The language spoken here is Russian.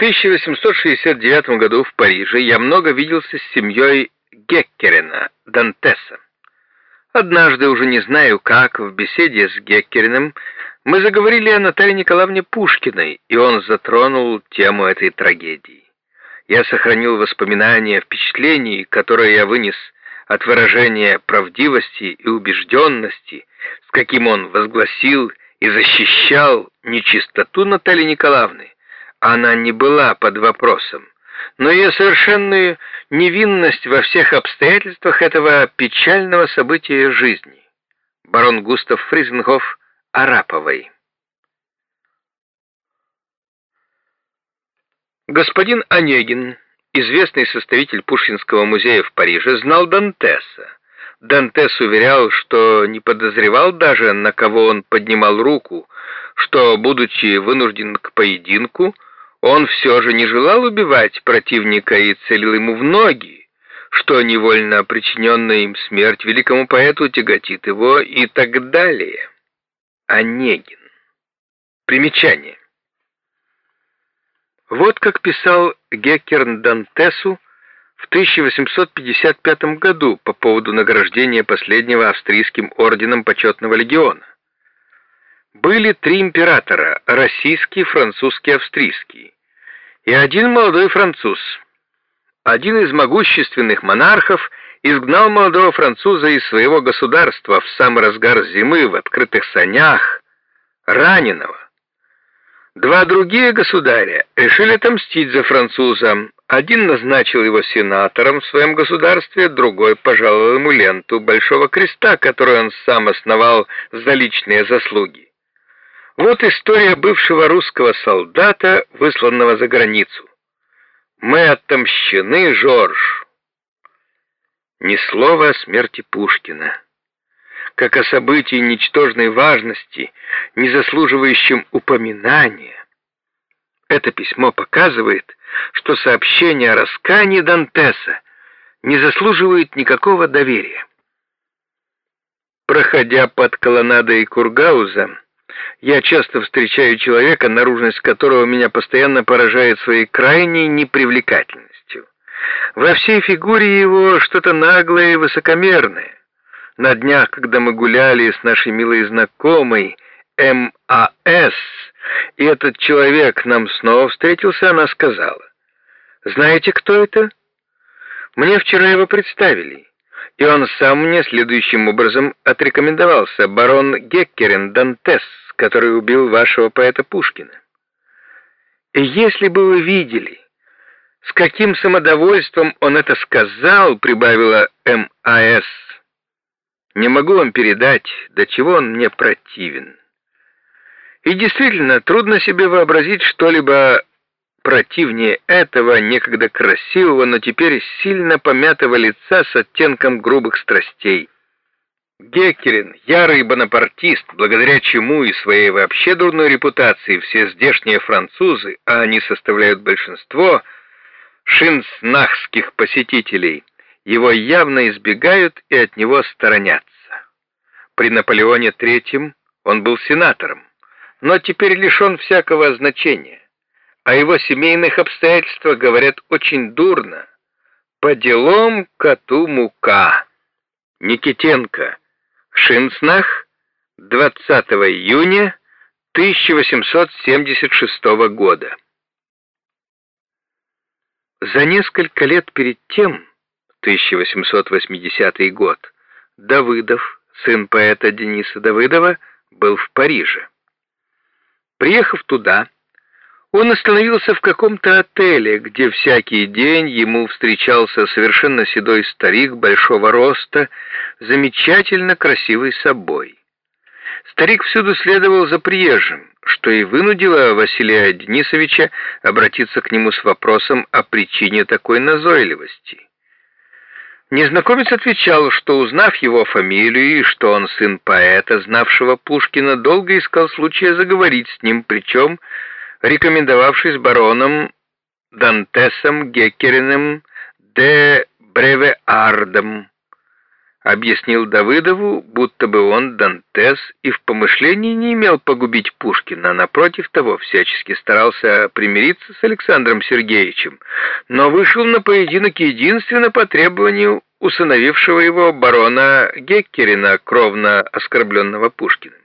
1869 году в Париже я много виделся с семьей Геккерена, Дантеса. Однажды, уже не знаю как, в беседе с Геккереном мы заговорили о Наталье Николаевне Пушкиной, и он затронул тему этой трагедии. Я сохранил воспоминания, впечатлений, которые я вынес от выражения правдивости и убежденности, с каким он возгласил и защищал нечистоту Натальи Николаевны. Она не была под вопросом, но ее совершенную невинность во всех обстоятельствах этого печального события жизни. Барон Густав Фризенгоф Араповой. Господин Онегин, известный составитель Пушкинского музея в Париже, знал Дантеса. Дантес уверял, что не подозревал даже, на кого он поднимал руку, что, будучи вынужден к поединку, он все же не желал убивать противника и целил ему в ноги, что невольно причиненная им смерть великому поэту тяготит его и так далее. Онегин. Примечание. Вот как писал Геккерн Дантесу в 1855 году по поводу награждения последнего австрийским орденом почетного легиона. Были три императора – российский, французский, австрийский, и один молодой француз. Один из могущественных монархов изгнал молодого француза из своего государства в самый разгар зимы в открытых санях, раненого. Два другие государя решили отомстить за француза. Один назначил его сенатором в своем государстве, другой пожаловал ему ленту Большого Креста, которую он сам основал за личные заслуги. Вот история бывшего русского солдата, высланного за границу. Мы отомщены, Жорж. Ни слова о смерти Пушкина, как о событии ничтожной важности, не заслуживающем упоминания. Это письмо показывает, что сообщение о раскании Дантеса не заслуживает никакого доверия. Проходя под колоннадой Кургауза, я часто встречаю человека, наружность которого меня постоянно поражает своей крайней непривлекательностью. Во всей фигуре его что-то наглое и высокомерное. На днях, когда мы гуляли с нашей милой знакомой М.А.С., и этот человек нам снова встретился, она сказала, «Знаете, кто это? Мне вчера его представили». И он сам мне следующим образом отрекомендовался, барон Геккерен Дантес, который убил вашего поэта Пушкина. И если бы вы видели, с каким самодовольством он это сказал, прибавила М.А.С., не могу вам передать, до чего он мне противен. И действительно, трудно себе вообразить что-либо противнее этого некогда красивого, но теперь сильно помятого лица с оттенком грубых страстей. Геккерин, ярый бонапартист, благодаря чему и своей вообще дурной репутации все здешние французы, а они составляют большинство шинснахских посетителей, его явно избегают и от него сторонятся. При Наполеоне III он был сенатором, но теперь лишен всякого значения. О его семейных обстоятельствах говорят очень дурно. По делам коту мука. Никитенко Шинснах, 20 июня 1876 года. За несколько лет перед тем, 1880 год, Давыдов, сын поэта Дениса Давыдова, был в Париже. Приехав туда, он остановился в каком-то отеле, где всякий день ему встречался совершенно седой старик большого роста, замечательно красивый собой. Старик всюду следовал за приезжим, что и вынудило Василия Денисовича обратиться к нему с вопросом о причине такой назойливости. Незнакомец отвечал, что, узнав его фамилию и что он сын поэта, знавшего Пушкина, долго искал случая заговорить с ним, причем рекомендовавшись бароном Дантесом Геккериным де Бревеардом, объяснил Давыдову, будто бы он Дантес и в помышлении не имел погубить Пушкина, а напротив того всячески старался примириться с Александром Сергеевичем, но вышел на поединок единственно по требованию усыновившего его барона Геккерина, кровно оскорбленного Пушкиным.